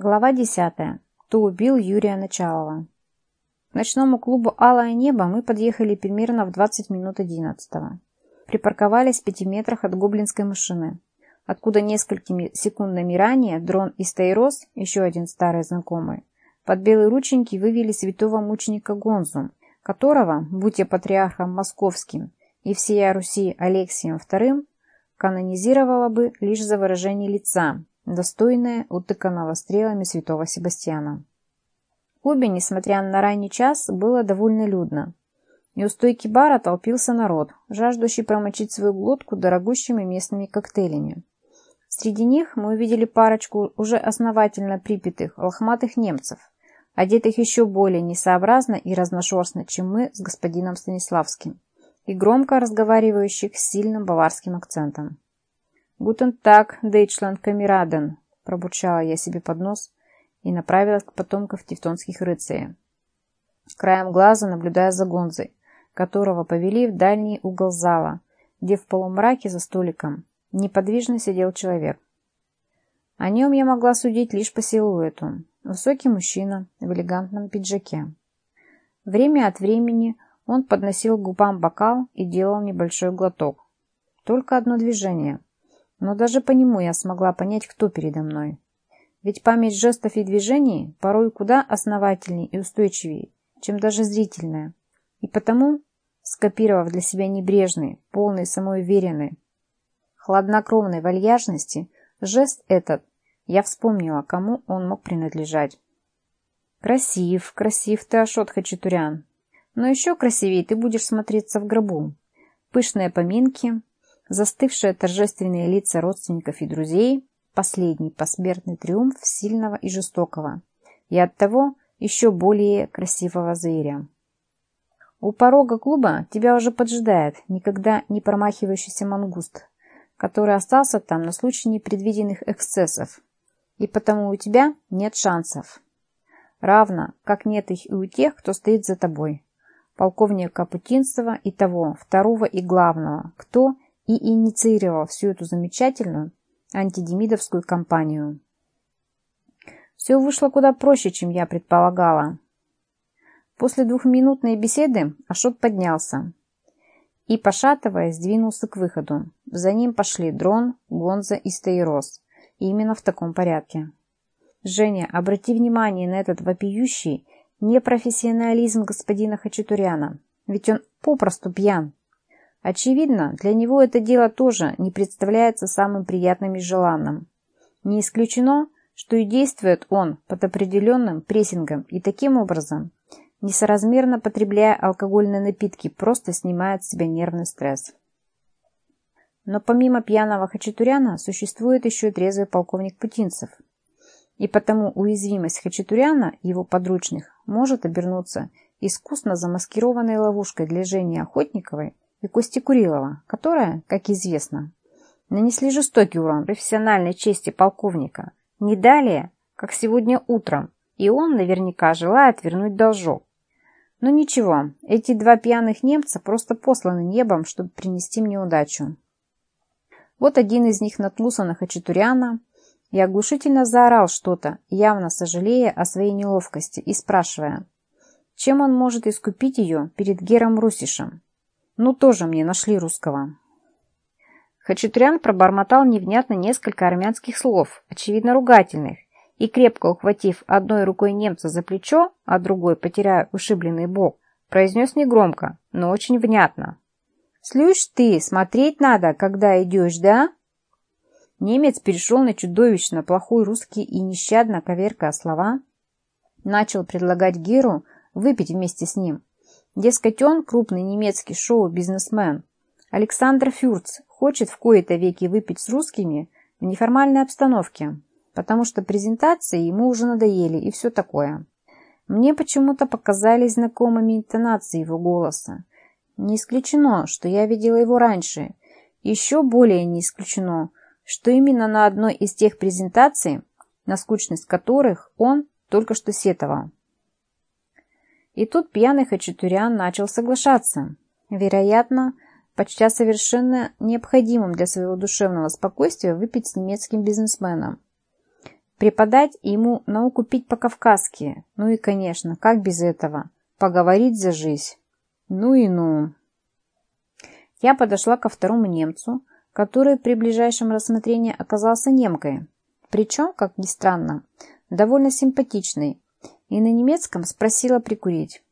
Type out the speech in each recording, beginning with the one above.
Глава 10. Кто убил Юрия Началова? К ночному клубу «Алое небо» мы подъехали примерно в 20 минут 11 -го. Припарковались в пяти метрах от гоблинской машины, откуда несколькими секундами ранее дрон из Тайрос, еще один старый знакомый, под белые рученьки вывели святого мученика Гонзу, которого, будь я патриархом московским и всея Руси Алексием II, канонизировала бы лишь за выражение лица, достойное утыканного стрелами святого Себастьяна. В клубе, несмотря на ранний час, было довольно людно. И у стойки бара толпился народ, жаждущий промочить свою глотку дорогущими местными коктейлями. Среди них мы увидели парочку уже основательно припитых, лохматых немцев, одетых еще более несообразно и разношерстно, чем мы с господином Станиславским, и громко разговаривающих с сильным баварским акцентом. «Гутен так, Дейчланд Камераден», – пробурчала я себе под нос и направилась к потомкам тевтонских рыцарей. Краем глаза наблюдая за Гонзой, которого повели в дальний угол зала, где в полумраке за столиком неподвижно сидел человек. О нем я могла судить лишь по силуэту. Высокий мужчина в элегантном пиджаке. Время от времени он подносил к губам бокал и делал небольшой глоток. Только одно движение – но даже по нему я смогла понять, кто передо мной. Ведь память жестов и движений порой куда основательнее и устойчивее, чем даже зрительная. И потому, скопировав для себя небрежный, полный самоуверенный, хладнокровной вальяжности, жест этот, я вспомнила, кому он мог принадлежать. Красив, красив ты, Ашот Хачатурян. Но еще красивее ты будешь смотреться в гробу. Пышные поминки, Застывшие торжественные лица родственников и друзей – последний посмертный триумф сильного и жестокого, и оттого еще более красивого зверя. У порога клуба тебя уже поджидает никогда не промахивающийся мангуст, который остался там на случай непредвиденных эксцессов, и потому у тебя нет шансов. Равно, как нет их и у тех, кто стоит за тобой, полковника Путинцева и того, второго и главного, кто – и инициировал всю эту замечательную антидемидовскую кампанию. Все вышло куда проще, чем я предполагала. После двухминутной беседы Ашот поднялся и, пошатываясь, двинулся к выходу. За ним пошли Дрон, Гонза и Стаирос. И именно в таком порядке. Женя, обрати внимание на этот вопиющий непрофессионализм господина Хачатуряна. Ведь он попросту пьян. Очевидно, для него это дело тоже не представляется самым приятным и желанным. Не исключено, что и действует он под определенным прессингом и таким образом, несоразмерно потребляя алкогольные напитки, просто снимает с себя нервный стресс. Но помимо пьяного Хачатуряна существует еще и трезвый полковник Путинцев. И потому уязвимость Хачатуряна и его подручных может обернуться искусно замаскированной ловушкой для Жени Охотниковой и Кости Курилова, которая, как известно, нанесли жестокий урон профессиональной чести полковника. Не далее, как сегодня утром, и он наверняка желает вернуть должок. Но ничего, эти два пьяных немца просто посланы небом, чтобы принести мне удачу. Вот один из них наткнулся на Хачатуряна и оглушительно заорал что-то, явно сожалея о своей неловкости и спрашивая, чем он может искупить ее перед Гером Русишем. Ну, тоже мне нашли русского. Хачатурян пробормотал невнятно несколько армянских слов, очевидно ругательных, и, крепко ухватив одной рукой немца за плечо, а другой, потеряя ушибленный бок, произнес негромко, но очень внятно. «Слышь ты, смотреть надо, когда идешь, да?» Немец перешел на чудовищно плохой русский и нещадно коверкая слова, начал предлагать Геру выпить вместе с ним, Дескать, он, крупный немецкий шоу-бизнесмен, Александр Фюрц, хочет в кои-то веки выпить с русскими в неформальной обстановке, потому что презентации ему уже надоели и все такое. Мне почему-то показались знакомыми интонации его голоса. Не исключено, что я видела его раньше. Еще более не исключено, что именно на одной из тех презентаций, на скучность которых он только что сетовал. И тут пьяный Хачатурян начал соглашаться. Вероятно, почти совершенно необходимым для своего душевного спокойствия выпить с немецким бизнесменом. Преподать ему науку пить по-кавказски. Ну и, конечно, как без этого? Поговорить за жизнь. Ну и ну. Я подошла ко второму немцу, который при ближайшем рассмотрении оказался немкой. Причем, как ни странно, довольно симпатичный, и на немецком спросила прикурить.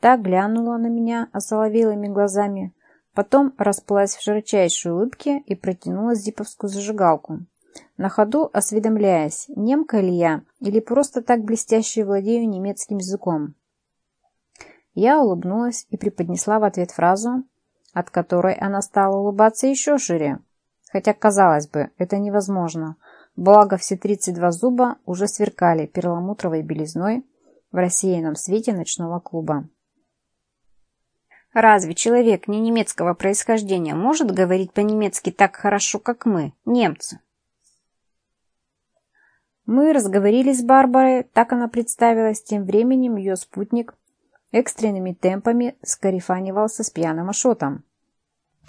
Та глянула на меня осоловелыми глазами, потом расплылась в широчайшей улыбке и протянула зиповскую зажигалку. На ходу осведомляясь, немка ли я или просто так блестяще владею немецким языком. Я улыбнулась и преподнесла в ответ фразу, от которой она стала улыбаться еще шире. Хотя, казалось бы, это невозможно. Благо, все 32 зуба уже сверкали перламутровой белизной в рассеянном свете ночного клуба. Разве человек не немецкого происхождения может говорить по-немецки так хорошо, как мы, немцы? Мы разговорились с Барбарой, так она представилась, тем временем ее спутник экстренными темпами скарифанивался с пьяным ашотом,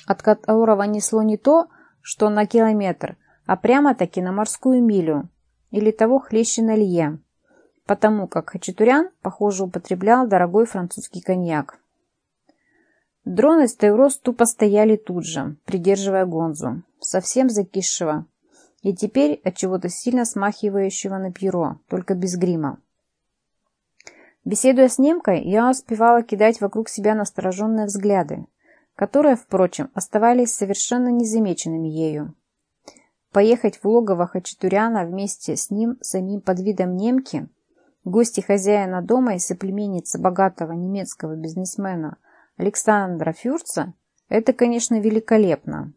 от которого несло не то, что на километр, а прямо-таки на морскую милю, или того хлеще на лье, потому как Хачатурян, похоже, употреблял дорогой французский коньяк. Дрон и Стеврос тупо стояли тут же, придерживая Гонзу, совсем закисшего, и теперь от чего-то сильно смахивающего на пьеро, только без грима. Беседуя с немкой, я успевала кидать вокруг себя настороженные взгляды, которые, впрочем, оставались совершенно незамеченными ею. Поехать в логово Хачатуряна вместе с ним, самим под видом немки, гости хозяина дома и соплеменницы богатого немецкого бизнесмена Александра Фюрца, это, конечно, великолепно.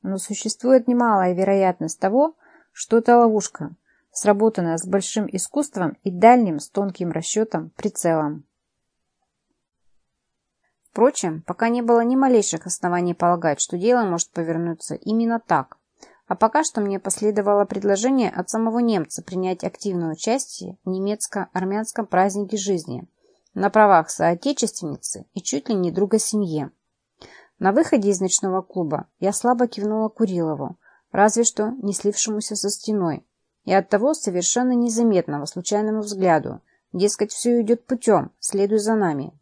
Но существует немалая вероятность того, что это ловушка, сработанная с большим искусством и дальним с тонким расчетом прицелом. Впрочем, пока не было ни малейших оснований полагать, что дело может повернуться именно так. А пока что мне последовало предложение от самого немца принять активное участие в немецко-армянском празднике жизни на правах соотечественницы и чуть ли не друга семьи. На выходе из ночного клуба я слабо кивнула Курилову, разве что не слившемуся со стеной, и оттого совершенно незаметного случайному взгляду, дескать, все идет путем, следуй за нами.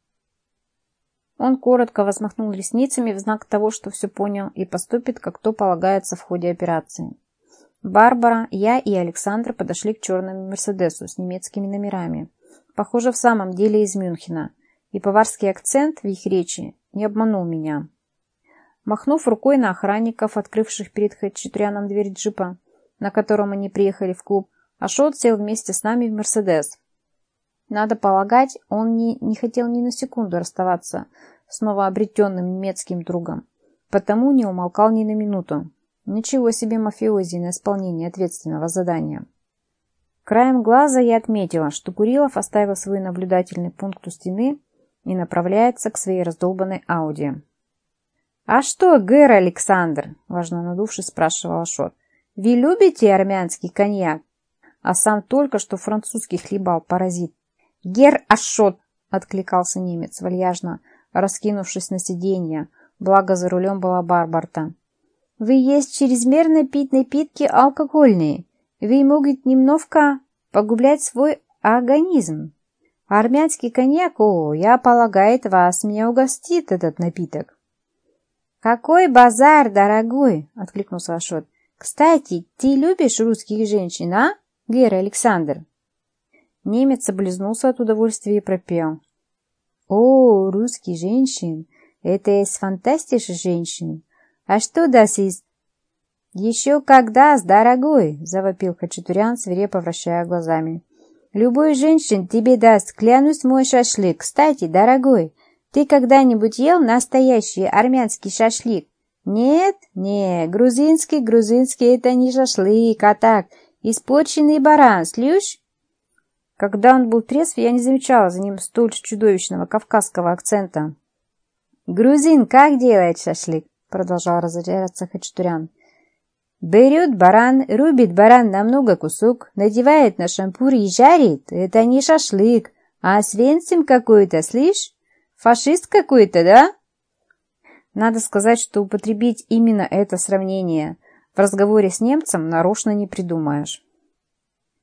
Он коротко возмахнул ресницами в знак того, что все понял и поступит, как то полагается в ходе операции. Барбара, я и Александр подошли к черному Мерседесу с немецкими номерами. Похоже, в самом деле из Мюнхена. И поварский акцент в их речи не обманул меня. Махнув рукой на охранников, открывших перед Хэтчетряном дверь джипа, на котором они приехали в клуб, Ашот сел вместе с нами в Мерседес. Надо полагать, он не, не хотел ни на секунду расставаться с новообретенным немецким другом, потому не умолкал ни на минуту. Ничего себе мафиози на исполнение ответственного задания. Краем глаза я отметила, что Курилов оставил свой наблюдательный пункт у стены и направляется к своей раздолбанной Ауди. «А что, Гэр Александр?» – важно надувшись, спрашивал Ашот. «Вы любите армянский коньяк?» А сам только что французский хлебал паразит. «Гер Ашот!» – откликался немец, вальяжно раскинувшись на сиденье, благо за рулем была Барбарта. «Вы есть чрезмерно пить напитки алкогольные. Вы могут немножко погублять свой организм. Армянский коньяк, о, я полагаю, вас меня угостит этот напиток». «Какой базар, дорогой!» — откликнулся Ашот. «Кстати, ты любишь русских женщин, а, Гера Александр?» Немец облизнулся от удовольствия и пропел. «О, русский женщин! Это из фантастичных женщин! А что даст из...» «Еще когда, дорогой!» — завопил Хачатурян, свирепо вращая глазами. «Любой женщин тебе даст, клянусь, мой шашлык. Кстати, дорогой, ты когда-нибудь ел настоящий армянский шашлык? Нет? Не, грузинский, грузинский это не шашлык, а так, испорченный баран, слышь? Когда он был трезв, я не замечала за ним столь чудовищного кавказского акцента. «Грузин как делает шашлык?» — продолжал разоряться Хачатурян. «Берет баран, рубит баран на много кусок, надевает на шампур и жарит. Это не шашлык, а свинцем какой-то, слышь?» Фашист какой-то, да? Надо сказать, что употребить именно это сравнение в разговоре с немцем нарочно не придумаешь.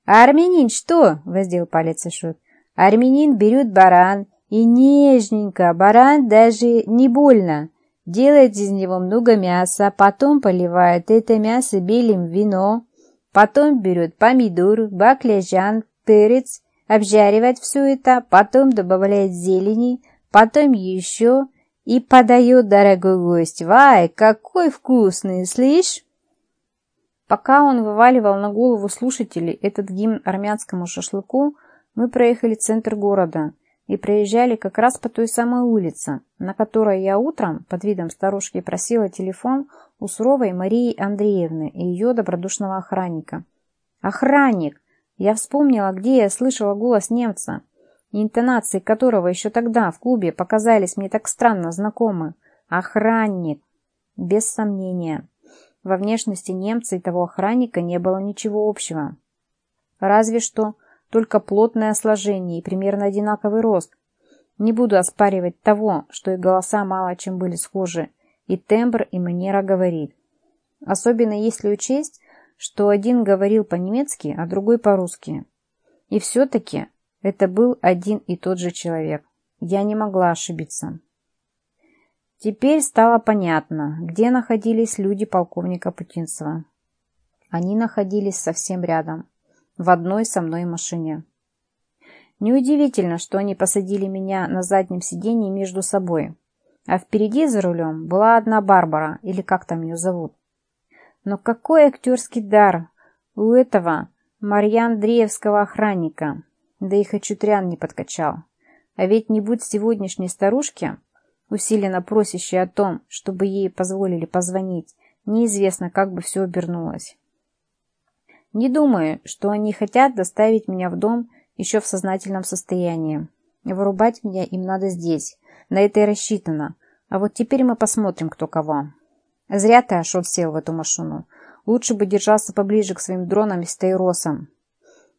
Армянин что?» — воздел палец Ашот. «Армянин берет баран, и нежненько, баран даже не больно. Делает из него много мяса, потом поливает это мясо белым вино, потом берет помидор, баклажан, перец, обжаривает все это, потом добавляет зелени, потом еще и подает дорогой гость. Вай, какой вкусный, слышь? Пока он вываливал на голову слушателей этот гимн армянскому шашлыку, мы проехали центр города и проезжали как раз по той самой улице, на которой я утром под видом старушки просила телефон у суровой Марии Андреевны и ее добродушного охранника. «Охранник!» Я вспомнила, где я слышала голос немца, интонации которого еще тогда в клубе показались мне так странно знакомы. «Охранник!» Без сомнения. Во внешности немца и того охранника не было ничего общего. Разве что только плотное сложение и примерно одинаковый рост. Не буду оспаривать того, что и голоса мало чем были схожи, и тембр, и манера говорит. Особенно если учесть, что один говорил по-немецки, а другой по-русски. И все-таки это был один и тот же человек. Я не могла ошибиться. Теперь стало понятно, где находились люди полковника Путинцева. Они находились совсем рядом в одной со мной машине. Неудивительно, что они посадили меня на заднем сиденье между собой, а впереди за рулем была одна Барбара, или как там ее зовут. Но какой актерский дар у этого Марьян Андреевского охранника, да и Хачутрян не подкачал. А ведь не будь сегодняшней старушки, усиленно просящей о том, чтобы ей позволили позвонить, неизвестно, как бы все обернулось. Не думаю, что они хотят доставить меня в дом еще в сознательном состоянии. Вырубать меня им надо здесь. На это и рассчитано. А вот теперь мы посмотрим, кто кого. Зря ты, Ашот, сел в эту машину. Лучше бы держался поближе к своим дронам и стейросам.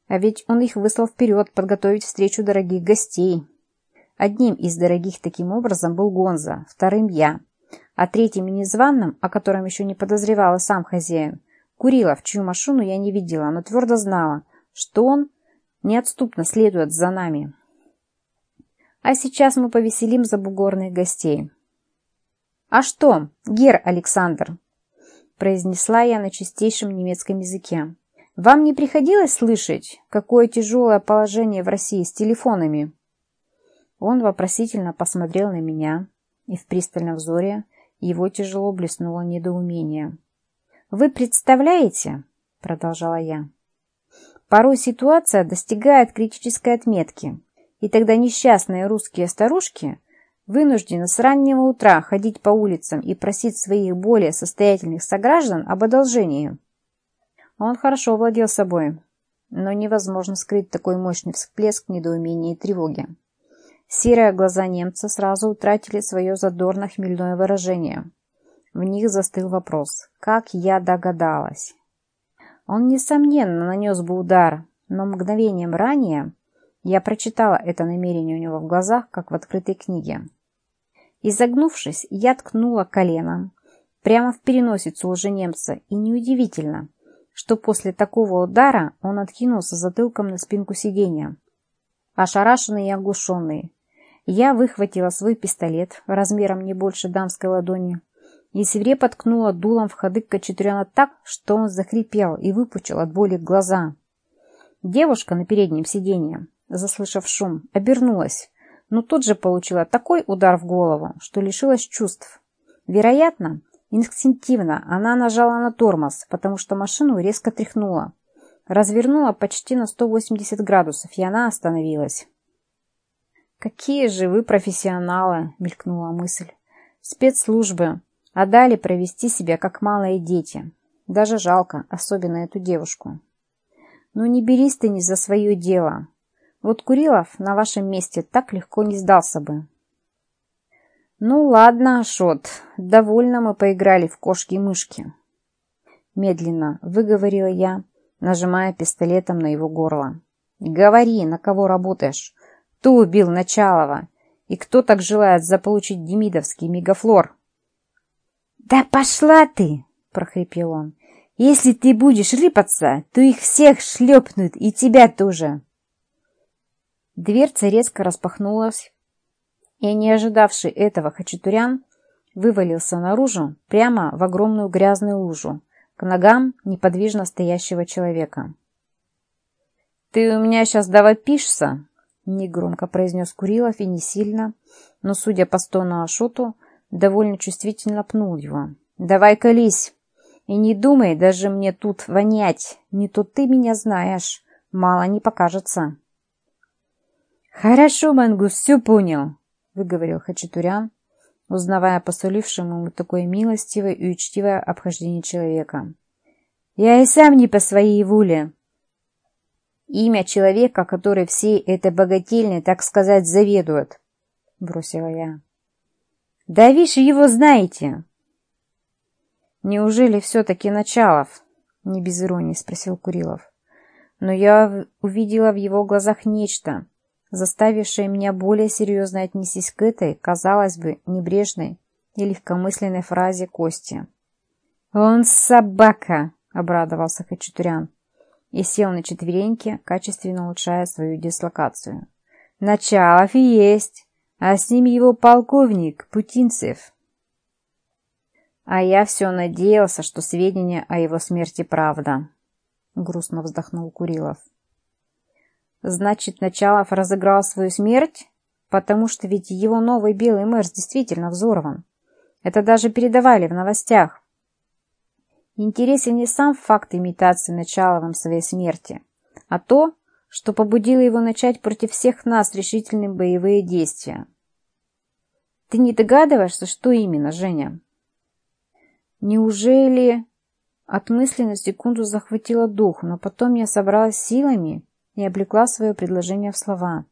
А ведь он их выслал вперед подготовить встречу дорогих гостей. Одним из дорогих таким образом был Гонза, вторым я. А третьим и незваным, о котором еще не подозревал и сам хозяин, Курилов, чью машину я не видела, но твердо знала, что он неотступно следует за нами. А сейчас мы повеселим забугорных гостей. «А что, гер Александр?» произнесла я на чистейшем немецком языке. «Вам не приходилось слышать, какое тяжелое положение в России с телефонами?» Он вопросительно посмотрел на меня, и в пристальном взоре его тяжело блеснуло недоумение. «Вы представляете?» – продолжала я. «Порой ситуация достигает критической отметки, и тогда несчастные русские старушки вынуждены с раннего утра ходить по улицам и просить своих более состоятельных сограждан об одолжении». Он хорошо владел собой, но невозможно скрыть такой мощный всплеск недоумения и тревоги. Серые глаза немца сразу утратили свое задорно-хмельное выражение – в них застыл вопрос. Как я догадалась? Он, несомненно, нанес бы удар, но мгновением ранее я прочитала это намерение у него в глазах, как в открытой книге. Изогнувшись, я ткнула коленом прямо в переносицу лженемца, и неудивительно, что после такого удара он откинулся затылком на спинку сиденья. Ошарашенный и оглушенный, я выхватила свой пистолет размером не больше дамской ладони и свирепо ткнула дулом в ходы Кочетрена так, что он захрипел и выпучил от боли глаза. Девушка на переднем сиденье, заслышав шум, обернулась, но тут же получила такой удар в голову, что лишилась чувств. Вероятно, инстинктивно она нажала на тормоз, потому что машину резко тряхнула. Развернула почти на 180 градусов, и она остановилась. «Какие же вы профессионалы!» — мелькнула мысль. «Спецслужбы а дали провести себя как малые дети. Даже жалко, особенно эту девушку. Ну не берись ты не за свое дело. Вот Курилов на вашем месте так легко не сдался бы. Ну ладно, Ашот, довольно мы поиграли в кошки-мышки. Медленно выговорила я, нажимая пистолетом на его горло. Говори, на кого работаешь. Кто убил Началова? И кто так желает заполучить демидовский мегафлор? «Да пошла ты!» — прохрипел он. Если ты будешь рыпаться, то их всех шлепнут, и тебя тоже. Дверца резко распахнулась, и не ожидавший этого Хачатурян вывалился наружу прямо в огромную грязную лужу, к ногам неподвижно стоящего человека. «Ты у меня сейчас довопишься?» — негромко произнес Курилов и не сильно, но, судя по стону Ашоту, довольно чувствительно пнул его. «Давай колись! И не думай даже мне тут вонять, не то ты меня знаешь, мало не покажется!» «Хорошо, Мангус, все понял», — выговорил Хачатурян, узнавая посолившему ему такое милостивое и учтивое обхождение человека. «Я и сам не по своей воле». «Имя человека, который всей этой богательной, так сказать, заведует», — бросила я. «Да вы его знаете!» «Неужели все-таки Началов?» — не без иронии спросил Курилов. Но я увидела в его глазах нечто, заставившая меня более серьезно отнестись к этой, казалось бы, небрежной и легкомысленной фразе Кости. «Он собака!» — обрадовался Хачатурян и сел на четвереньки, качественно улучшая свою дислокацию. «Началов и есть, а с ним его полковник Путинцев». «А я все надеялся, что сведения о его смерти правда», — грустно вздохнул Курилов. Значит, Началов разыграл свою смерть? Потому что ведь его новый белый мэр действительно взорван. Это даже передавали в новостях. Интересен не сам факт имитации Началовым своей смерти, а то, что побудило его начать против всех нас решительные боевые действия. Ты не догадываешься, что именно, Женя? Неужели... От мысли на секунду захватило дух, но потом я собралась силами и облекла свое предложение в слова.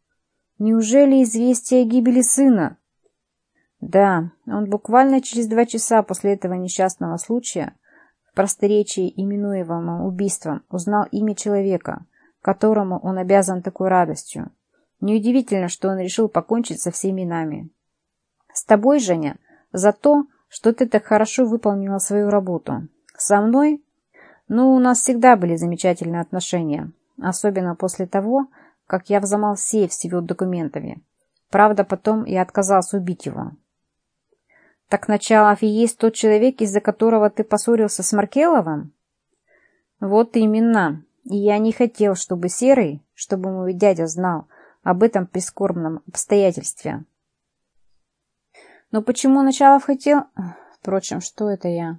«Неужели известие о гибели сына?» Да, он буквально через два часа после этого несчастного случая просторечии, именуемом убийством, узнал имя человека, которому он обязан такой радостью. Неудивительно, что он решил покончить со всеми нами. С тобой, Женя, за то, что ты так хорошо выполнила свою работу. Со мной? Ну, у нас всегда были замечательные отношения. Особенно после того, как я взломал сейф с его документами. Правда, потом я отказался убить его. Так Началов и есть тот человек, из-за которого ты поссорился с Маркеловым? Вот именно. И я не хотел, чтобы Серый, чтобы мой дядя знал об этом прискорбном обстоятельстве. Но почему Началов хотел... Впрочем, что это я?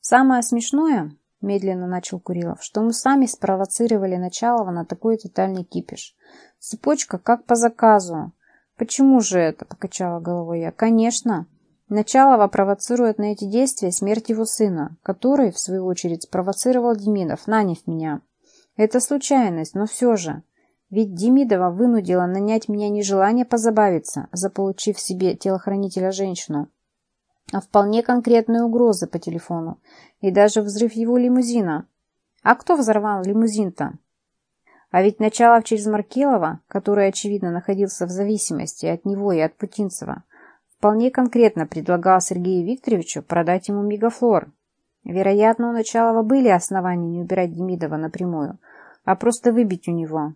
Самое смешное, медленно начал Курилов, что мы сами спровоцировали Началова на такой тотальный кипиш. Цепочка как по заказу. Почему же это? Покачала головой я. Конечно. Началова провоцирует на эти действия смерть его сына, который, в свою очередь, спровоцировал Демидов, наняв меня. Это случайность, но все же. Ведь Демидова вынудила нанять меня не желание позабавиться, заполучив себе телохранителя женщину, а вполне конкретные угрозы по телефону и даже взрыв его лимузина. А кто взорвал лимузин-то? А ведь Началов через Маркелова, который, очевидно, находился в зависимости от него и от Путинцева, вполне конкретно предлагал Сергею Викторовичу продать ему мегафлор. Вероятно, у Началова были основания не убирать Демидова напрямую, а просто выбить у него.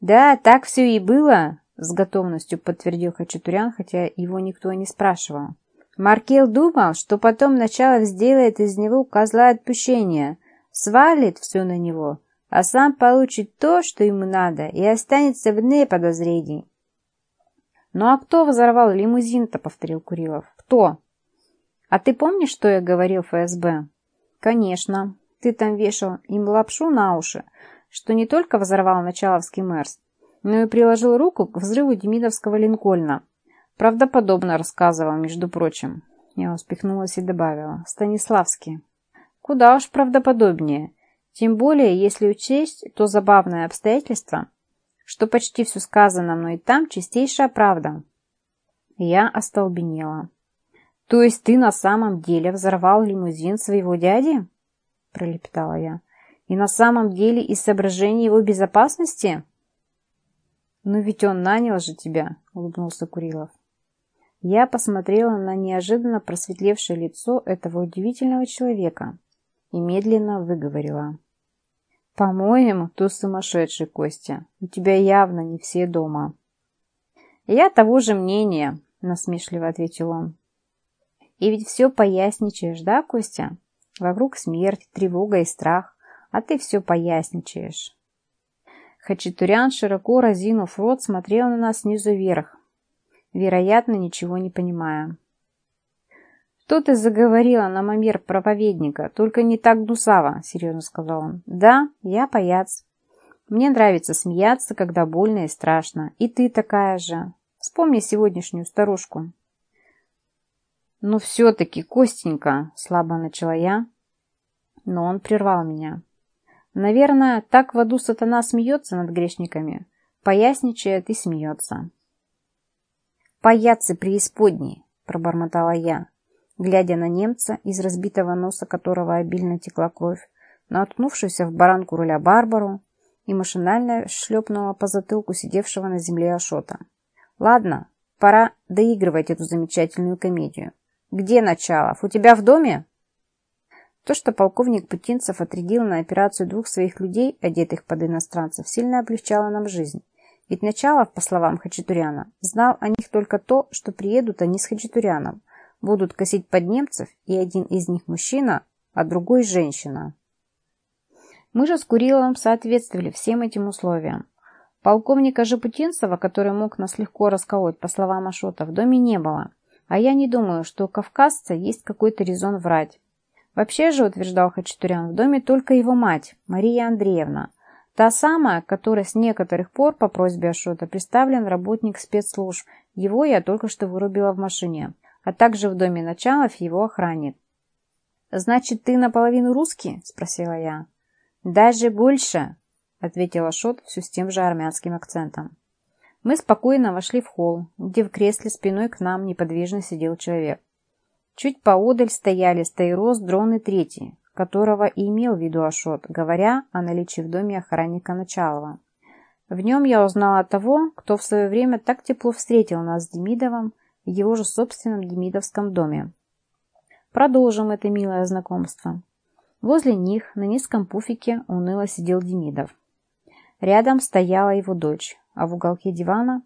«Да, так все и было», — с готовностью подтвердил Хачатурян, хотя его никто не спрашивал. Маркел думал, что потом Началов сделает из него козла отпущения, свалит все на него, а сам получит то, что ему надо, и останется вне подозрений. «Ну а кто взорвал лимузин-то?» — повторил Курилов. «Кто?» «А ты помнишь, что я говорил ФСБ?» «Конечно. Ты там вешал им лапшу на уши, что не только взорвал Началовский мэрс, но и приложил руку к взрыву Демидовского Линкольна. Правдоподобно рассказывал, между прочим. Я успехнулась и добавила. Станиславский. Куда уж правдоподобнее. Тем более, если учесть то забавное обстоятельство, что почти все сказано мной там чистейшая правда. Я остолбенела. То есть ты на самом деле взорвал лимузин своего дяди? Пролепетала я. И на самом деле из соображений его безопасности? Ну ведь он нанял же тебя, улыбнулся Курилов. Я посмотрела на неожиданно просветлевшее лицо этого удивительного человека и медленно выговорила. «По-моему, ты сумасшедший, Костя. У тебя явно не все дома». «Я того же мнения», — насмешливо ответил он. «И ведь все поясничаешь, да, Костя? Вокруг смерть, тревога и страх, а ты все поясничаешь». Хачатурян, широко разинув рот, смотрел на нас снизу вверх, вероятно, ничего не понимая. «Что ты заговорила на манер проповедника? Только не так гнусаво», — серьезно сказал он. «Да, я паяц. Мне нравится смеяться, когда больно и страшно. И ты такая же. Вспомни сегодняшнюю старушку». «Ну все-таки, Костенька», — слабо начала я, но он прервал меня. «Наверное, так в аду сатана смеется над грешниками, поясничает и смеется». «Паяцы преисподней!» – пробормотала я, глядя на немца, из разбитого носа которого обильно текла кровь, наткнувшуюся в баранку руля Барбару, и машинально шлепнула по затылку сидевшего на земле Ашота. «Ладно, пора доигрывать эту замечательную комедию. Где Началов? У тебя в доме?» То, что полковник Путинцев отрядил на операцию двух своих людей, одетых под иностранцев, сильно облегчало нам жизнь. Ведь Началов, по словам Хачатуряна, знал о них только то, что приедут они с Хачатуряном, будут косить под немцев, и один из них мужчина, а другой женщина. Мы же с Куриловым соответствовали всем этим условиям. Полковника Жапутинцева, который мог нас легко расколоть, по словам Ашота, в доме не было. А я не думаю, что у кавказца есть какой-то резон врать. Вообще же, утверждал Хачатурян, в доме только его мать, Мария Андреевна, Та самая, которая с некоторых пор по просьбе Ашота представлен работник спецслужб. Его я только что вырубила в машине, а также в доме началов его охранник. «Значит, ты наполовину русский?» – спросила я. «Даже больше», – ответил Ашот все с тем же армянским акцентом. Мы спокойно вошли в холл, где в кресле спиной к нам неподвижно сидел человек. Чуть поодаль стояли Стаирос, дрон и третий, которого и имел в виду Ашот, говоря о наличии в доме охранника Началова. В нем я узнала того, кто в свое время так тепло встретил нас с Демидовым его же собственном Демидовском доме. Продолжим это милое знакомство. Возле них на низком пуфике уныло сидел Демидов. Рядом стояла его дочь, а в уголке дивана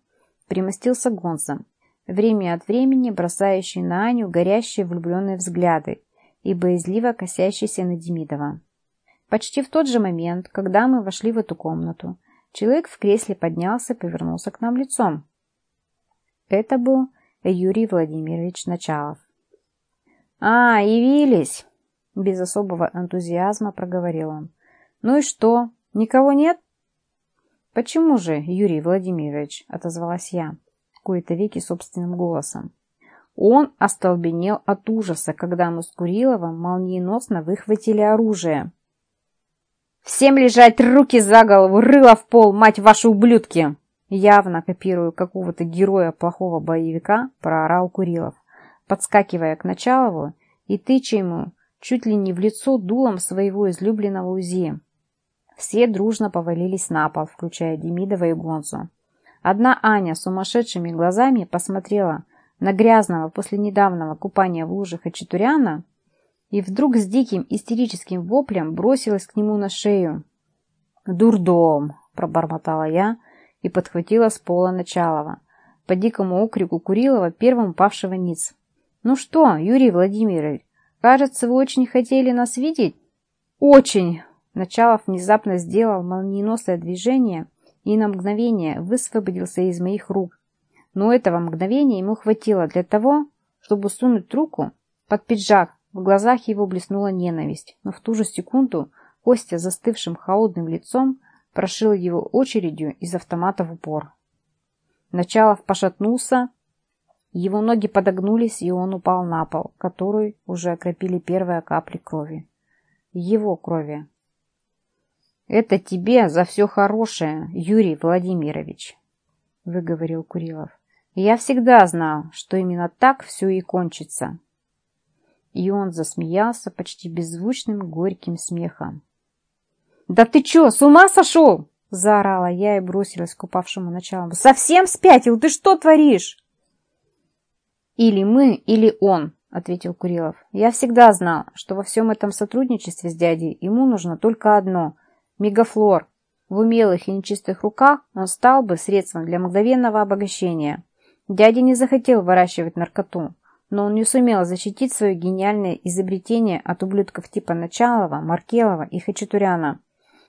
примостился Гонза, время от времени бросающий на Аню горящие влюбленные взгляды и боязливо косящийся на Демидова. Почти в тот же момент, когда мы вошли в эту комнату, человек в кресле поднялся и повернулся к нам лицом. Это был Юрий Владимирович Началов. «А, явились!» – без особого энтузиазма проговорил он. «Ну и что, никого нет?» «Почему же, Юрий Владимирович?» – отозвалась я, кои-то веки собственным голосом. Он остолбенел от ужаса, когда мы с Куриловым молниеносно выхватили оружие. «Всем лежать руки за голову, рыло в пол, мать ваши ублюдки!» Явно копируя какого-то героя плохого боевика, проорал Курилов, подскакивая к Началову и тыча ему чуть ли не в лицо дулом своего излюбленного УЗИ. Все дружно повалились на пол, включая Демидова и Гонзу. Одна Аня сумасшедшими глазами посмотрела на грязного после недавнего купания в луже Хачатуряна и вдруг с диким истерическим воплем бросилась к нему на шею. «Дурдом!» – пробормотала я и подхватила с пола Началова. По дикому окрику Курилова, первым упавшего ниц. «Ну что, Юрий Владимирович, кажется, вы очень хотели нас видеть?» «Очень!» Началов внезапно сделал молниеносное движение и на мгновение высвободился из моих рук, но этого мгновения ему хватило для того, чтобы сунуть руку под пиджак. В глазах его блеснула ненависть, но в ту же секунду Костя застывшим холодным лицом прошил его очередью из автомата в упор. Началов пошатнулся, его ноги подогнулись, и он упал на пол, который уже окропили первые капли крови. Его крови. «Это тебе за все хорошее, Юрий Владимирович», — выговорил Курилов. Я всегда знал, что именно так все и кончится. И он засмеялся почти беззвучным горьким смехом. «Да ты че, с ума сошел?» – заорала я и бросилась к упавшему началу. «Совсем спятил? Ты что творишь?» «Или мы, или он», – ответил Курилов. «Я всегда знал, что во всем этом сотрудничестве с дядей ему нужно только одно – мегафлор. В умелых и нечистых руках он стал бы средством для мгновенного обогащения. Дядя не захотел выращивать наркоту, но он не сумел защитить свое гениальное изобретение от ублюдков типа Началова, Маркелова и Хачатуряна.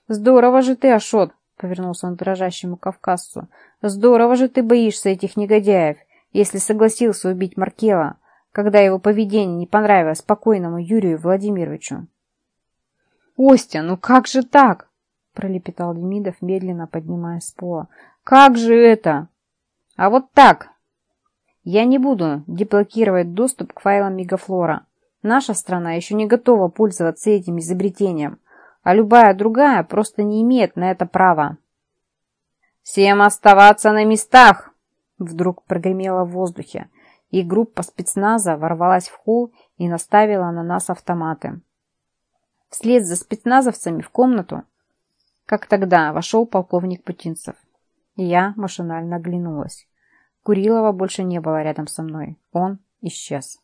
«Здорово же ты, Ашот!» — повернулся он к дрожащему кавказцу. «Здорово же ты боишься этих негодяев, если согласился убить Маркела, когда его поведение не понравилось спокойному Юрию Владимировичу». «Костя, ну как же так?» — пролепетал Демидов, медленно поднимаясь с пола. «Как же это?» «А вот так!» «Я не буду деблокировать доступ к файлам Мегафлора. Наша страна еще не готова пользоваться этим изобретением а любая другая просто не имеет на это права. «Всем оставаться на местах!» Вдруг прогремело в воздухе, и группа спецназа ворвалась в холл и наставила на нас автоматы. Вслед за спецназовцами в комнату, как тогда, вошел полковник Путинцев. Я машинально оглянулась. Курилова больше не было рядом со мной. Он исчез.